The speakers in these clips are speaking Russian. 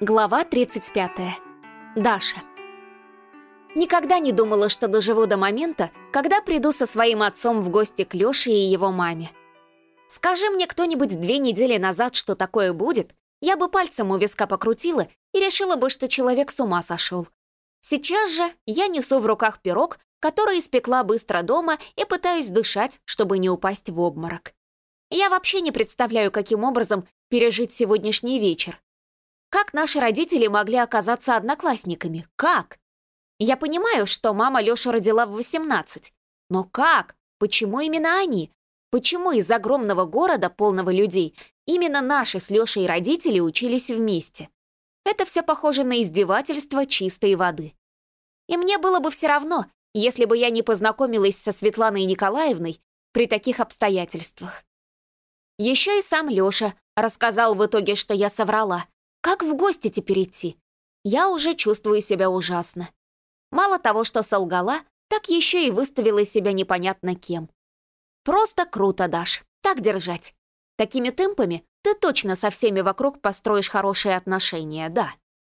Глава 35. Даша. Никогда не думала, что доживу до момента, когда приду со своим отцом в гости к Лёше и его маме. Скажи мне кто-нибудь две недели назад, что такое будет, я бы пальцем у виска покрутила и решила бы, что человек с ума сошел. Сейчас же я несу в руках пирог, который испекла быстро дома и пытаюсь дышать, чтобы не упасть в обморок. Я вообще не представляю, каким образом пережить сегодняшний вечер. Как наши родители могли оказаться одноклассниками? Как? Я понимаю, что мама Лёшу родила в 18. Но как? Почему именно они? Почему из огромного города, полного людей, именно наши с Лёшей родители учились вместе? Это все похоже на издевательство чистой воды. И мне было бы все равно, если бы я не познакомилась со Светланой Николаевной при таких обстоятельствах. Еще и сам Лёша рассказал в итоге, что я соврала. Как в гости теперь идти? Я уже чувствую себя ужасно. Мало того, что солгала, так еще и выставила себя непонятно кем. Просто круто, Даш. Так держать. Такими темпами ты точно со всеми вокруг построишь хорошие отношения, да.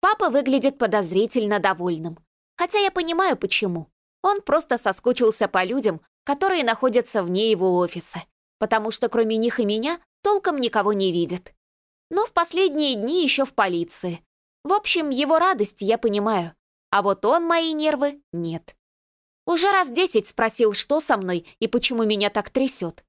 Папа выглядит подозрительно довольным. Хотя я понимаю, почему. Он просто соскучился по людям, которые находятся вне его офиса, потому что кроме них и меня толком никого не видит. Но в последние дни еще в полиции. В общем, его радость я понимаю. А вот он мои нервы нет. Уже раз десять спросил, что со мной и почему меня так трясет.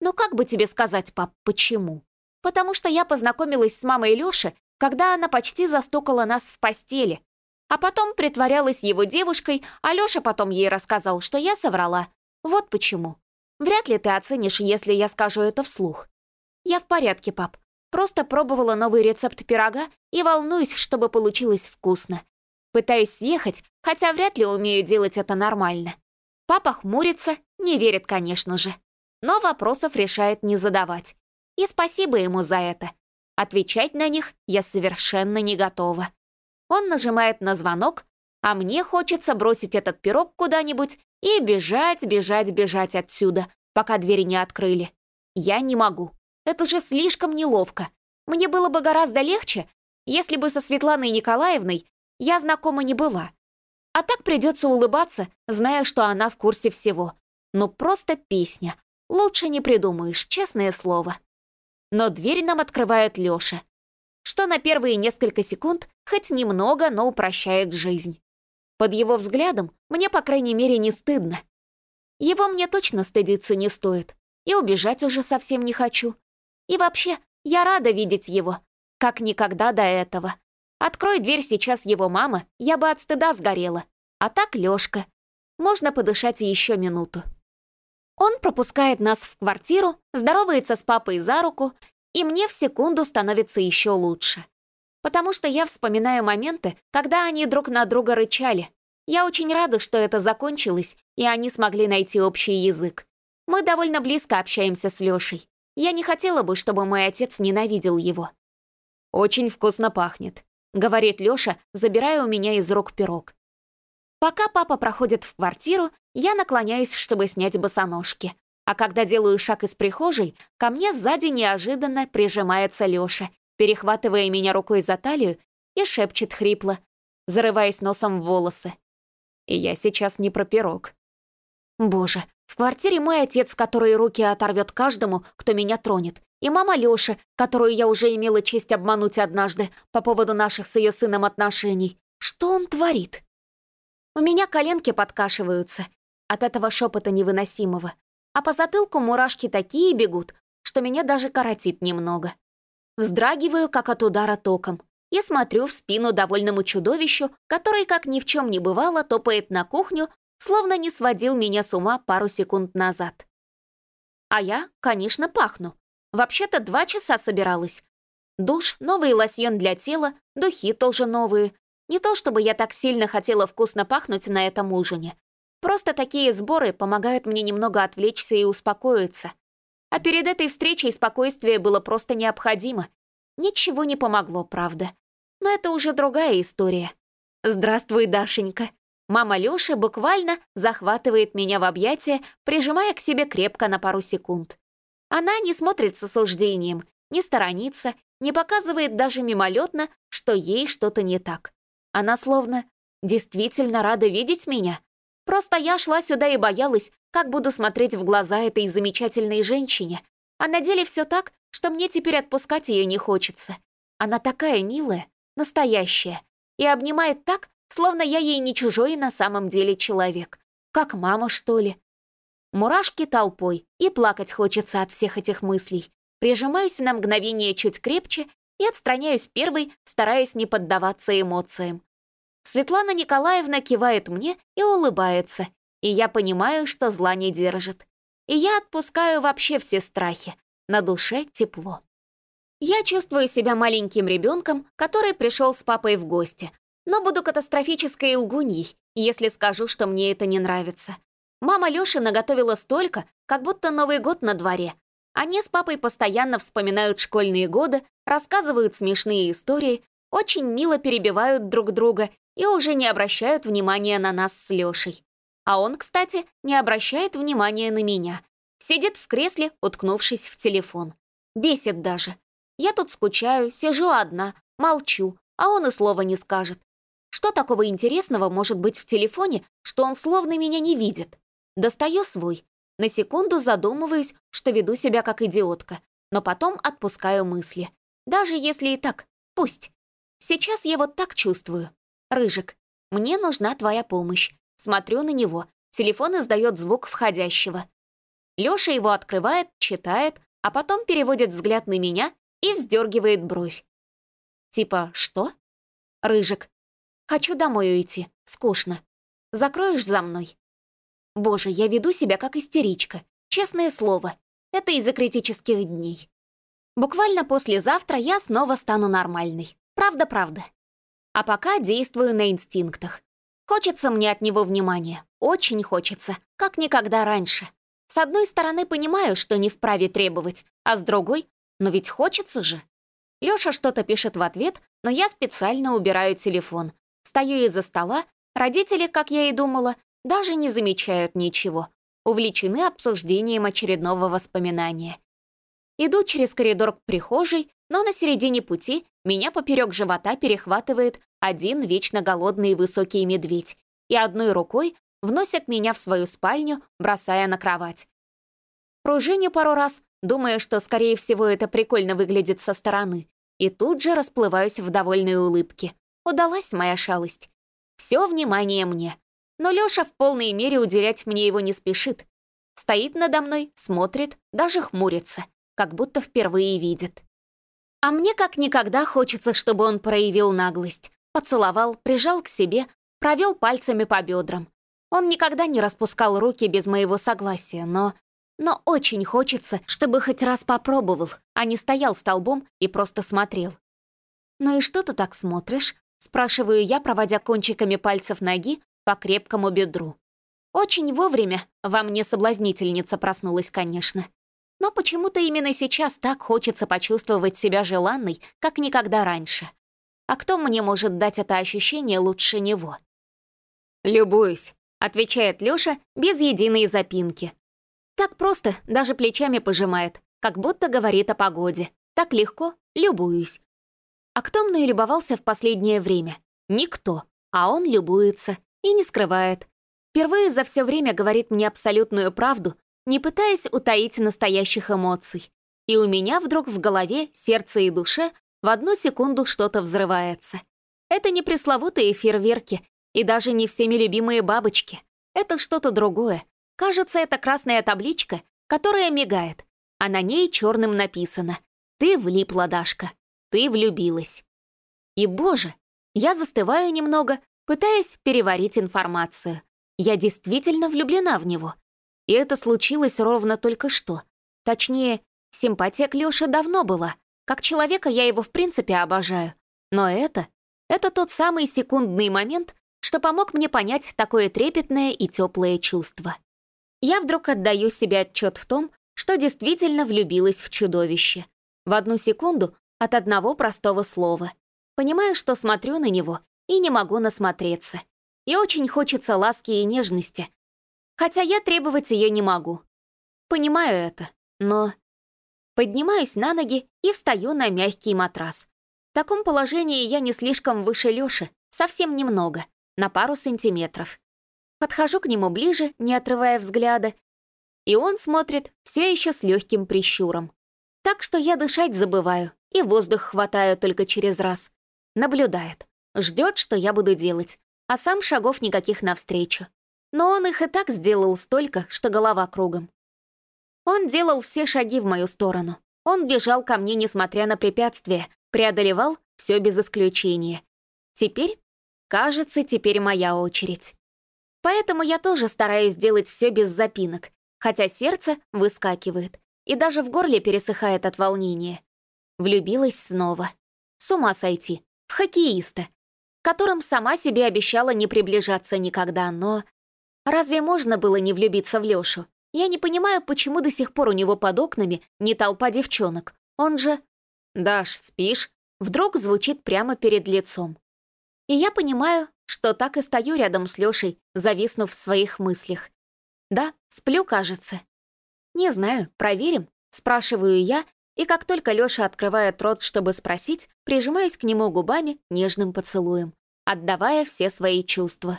Но как бы тебе сказать, пап, почему? Потому что я познакомилась с мамой Лёши, когда она почти застукала нас в постели. А потом притворялась его девушкой, а Лёша потом ей рассказал, что я соврала. Вот почему. Вряд ли ты оценишь, если я скажу это вслух. Я в порядке, пап. Просто пробовала новый рецепт пирога и волнуюсь, чтобы получилось вкусно. Пытаюсь съехать, хотя вряд ли умею делать это нормально. Папа хмурится, не верит, конечно же. Но вопросов решает не задавать. И спасибо ему за это. Отвечать на них я совершенно не готова. Он нажимает на звонок, а мне хочется бросить этот пирог куда-нибудь и бежать, бежать, бежать отсюда, пока двери не открыли. Я не могу. Это же слишком неловко. Мне было бы гораздо легче, если бы со Светланой Николаевной я знакома не была. А так придется улыбаться, зная, что она в курсе всего. Ну просто песня. Лучше не придумаешь, честное слово. Но дверь нам открывает Лёша, что на первые несколько секунд хоть немного, но упрощает жизнь. Под его взглядом мне, по крайней мере, не стыдно. Его мне точно стыдиться не стоит, и убежать уже совсем не хочу. И вообще, я рада видеть его, как никогда до этого. Открой дверь сейчас его мама, я бы от стыда сгорела. А так Лёшка. Можно подышать еще минуту. Он пропускает нас в квартиру, здоровается с папой за руку, и мне в секунду становится еще лучше. Потому что я вспоминаю моменты, когда они друг на друга рычали. Я очень рада, что это закончилось, и они смогли найти общий язык. Мы довольно близко общаемся с Лёшей. Я не хотела бы, чтобы мой отец ненавидел его. «Очень вкусно пахнет», говорит Лёша, забирая у меня из рук пирог. Пока папа проходит в квартиру, я наклоняюсь, чтобы снять босоножки. А когда делаю шаг из прихожей, ко мне сзади неожиданно прижимается Лёша, перехватывая меня рукой за талию и шепчет хрипло, зарываясь носом в волосы. И я сейчас не про пирог. Боже, в квартире мой отец, который руки оторвет каждому, кто меня тронет, и мама Лёши, которую я уже имела честь обмануть однажды по поводу наших с ее сыном отношений. Что он творит? У меня коленки подкашиваются от этого шепота невыносимого, а по затылку мурашки такие бегут, что меня даже коротит немного. Вздрагиваю, как от удара током, и смотрю в спину довольному чудовищу, который, как ни в чем не бывало, топает на кухню, словно не сводил меня с ума пару секунд назад. А я, конечно, пахну. Вообще-то два часа собиралась. Душ, новый лосьон для тела, духи тоже новые. Не то чтобы я так сильно хотела вкусно пахнуть на этом ужине. Просто такие сборы помогают мне немного отвлечься и успокоиться. А перед этой встречей спокойствие было просто необходимо. Ничего не помогло, правда. Но это уже другая история. «Здравствуй, Дашенька». Мама Лёши буквально захватывает меня в объятия, прижимая к себе крепко на пару секунд. Она не смотрит с осуждением, не сторонится не показывает даже мимолетно, что ей что-то не так. Она словно действительно рада видеть меня. Просто я шла сюда и боялась, как буду смотреть в глаза этой замечательной женщине. А на деле все так, что мне теперь отпускать ее не хочется. Она такая милая, настоящая, и обнимает так, словно я ей не чужой на самом деле человек. Как мама, что ли. Мурашки толпой, и плакать хочется от всех этих мыслей. Прижимаюсь на мгновение чуть крепче и отстраняюсь первой, стараясь не поддаваться эмоциям. Светлана Николаевна кивает мне и улыбается, и я понимаю, что зла не держит. И я отпускаю вообще все страхи. На душе тепло. Я чувствую себя маленьким ребенком, который пришел с папой в гости, но буду катастрофической лгуньей, если скажу, что мне это не нравится. Мама Лёши наготовила столько, как будто Новый год на дворе. Они с папой постоянно вспоминают школьные годы, рассказывают смешные истории, очень мило перебивают друг друга и уже не обращают внимания на нас с Лёшей. А он, кстати, не обращает внимания на меня. Сидит в кресле, уткнувшись в телефон. Бесит даже. Я тут скучаю, сижу одна, молчу, а он и слова не скажет. Что такого интересного может быть в телефоне, что он словно меня не видит? Достаю свой. На секунду задумываюсь, что веду себя как идиотка, но потом отпускаю мысли. Даже если и так, пусть. Сейчас я вот так чувствую. Рыжик, мне нужна твоя помощь. Смотрю на него. Телефон издает звук входящего. Лёша его открывает, читает, а потом переводит взгляд на меня и вздергивает бровь. Типа, что? Рыжик. Хочу домой уйти, скучно. Закроешь за мной? Боже, я веду себя как истеричка. Честное слово, это из-за критических дней. Буквально послезавтра я снова стану нормальной. Правда-правда. А пока действую на инстинктах. Хочется мне от него внимания. Очень хочется, как никогда раньше. С одной стороны, понимаю, что не вправе требовать, а с другой но ведь хочется же. Лёша что-то пишет в ответ, но я специально убираю телефон. Встаю из-за стола, родители, как я и думала, даже не замечают ничего. Увлечены обсуждением очередного воспоминания. Иду через коридор к прихожей, но на середине пути меня поперек живота перехватывает один вечно голодный и высокий медведь и одной рукой вносит меня в свою спальню, бросая на кровать. Пружиню пару раз, думая, что, скорее всего, это прикольно выглядит со стороны, и тут же расплываюсь в довольной улыбке. Удалась моя шалость. Все внимание мне. Но Лёша в полной мере уделять мне его не спешит. Стоит надо мной, смотрит, даже хмурится, как будто впервые видит. А мне как никогда хочется, чтобы он проявил наглость. Поцеловал, прижал к себе, провел пальцами по бедрам. Он никогда не распускал руки без моего согласия, но но очень хочется, чтобы хоть раз попробовал, а не стоял столбом и просто смотрел. «Ну и что ты так смотришь?» — спрашиваю я, проводя кончиками пальцев ноги по крепкому бедру. Очень вовремя во мне соблазнительница проснулась, конечно. Но почему-то именно сейчас так хочется почувствовать себя желанной, как никогда раньше. А кто мне может дать это ощущение лучше него? «Любуюсь», — отвечает Лёша без единой запинки, так просто, даже плечами пожимает, как будто говорит о погоде. Так легко, любуюсь. А кто мной любовался в последнее время? Никто. А он любуется и не скрывает. Впервые за все время говорит мне абсолютную правду, не пытаясь утаить настоящих эмоций. И у меня вдруг в голове, сердце и душе в одну секунду что-то взрывается. Это не пресловутые фейерверки и даже не всеми любимые бабочки. Это что-то другое, Кажется, это красная табличка, которая мигает, а на ней черным написано «Ты влипла, Дашка, ты влюбилась». И, боже, я застываю немного, пытаясь переварить информацию. Я действительно влюблена в него. И это случилось ровно только что. Точнее, симпатия к Лёше давно была. Как человека я его в принципе обожаю. Но это... Это тот самый секундный момент, что помог мне понять такое трепетное и теплое чувство я вдруг отдаю себе отчет в том, что действительно влюбилась в чудовище. В одну секунду от одного простого слова. Понимаю, что смотрю на него и не могу насмотреться. И очень хочется ласки и нежности. Хотя я требовать ее не могу. Понимаю это, но... Поднимаюсь на ноги и встаю на мягкий матрас. В таком положении я не слишком выше Лёши, совсем немного, на пару сантиметров. Подхожу к нему ближе, не отрывая взгляда, и он смотрит все еще с легким прищуром. Так что я дышать забываю и воздух хватаю только через раз. Наблюдает, ждет, что я буду делать, а сам шагов никаких навстречу. Но он их и так сделал столько, что голова кругом. Он делал все шаги в мою сторону. Он бежал ко мне, несмотря на препятствия, преодолевал все без исключения. Теперь, кажется, теперь моя очередь. Поэтому я тоже стараюсь делать все без запинок, хотя сердце выскакивает, и даже в горле пересыхает от волнения. Влюбилась снова. С ума сойти. В хоккеиста, которым сама себе обещала не приближаться никогда, но... Разве можно было не влюбиться в Лёшу? Я не понимаю, почему до сих пор у него под окнами не толпа девчонок. Он же... «Даш, спишь?» Вдруг звучит прямо перед лицом. И я понимаю, что так и стою рядом с Лёшей, зависнув в своих мыслях. Да, сплю, кажется. Не знаю, проверим? Спрашиваю я, и как только Лёша открывает рот, чтобы спросить, прижимаюсь к нему губами нежным поцелуем, отдавая все свои чувства.